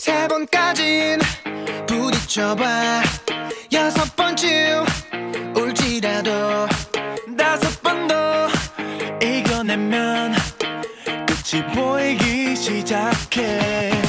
세 번까진 부딪혀봐. 여섯 번쯤 울지라도 다섯 번 더 이겨내면 끝이 보이기 시작해.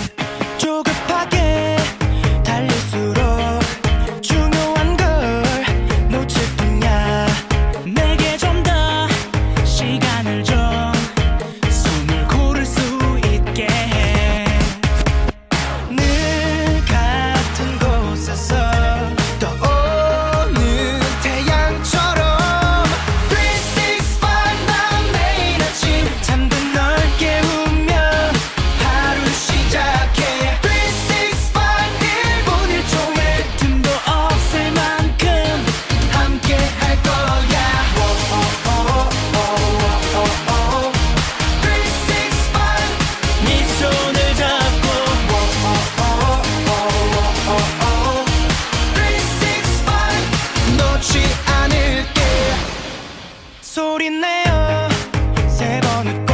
소리내요. 세 번을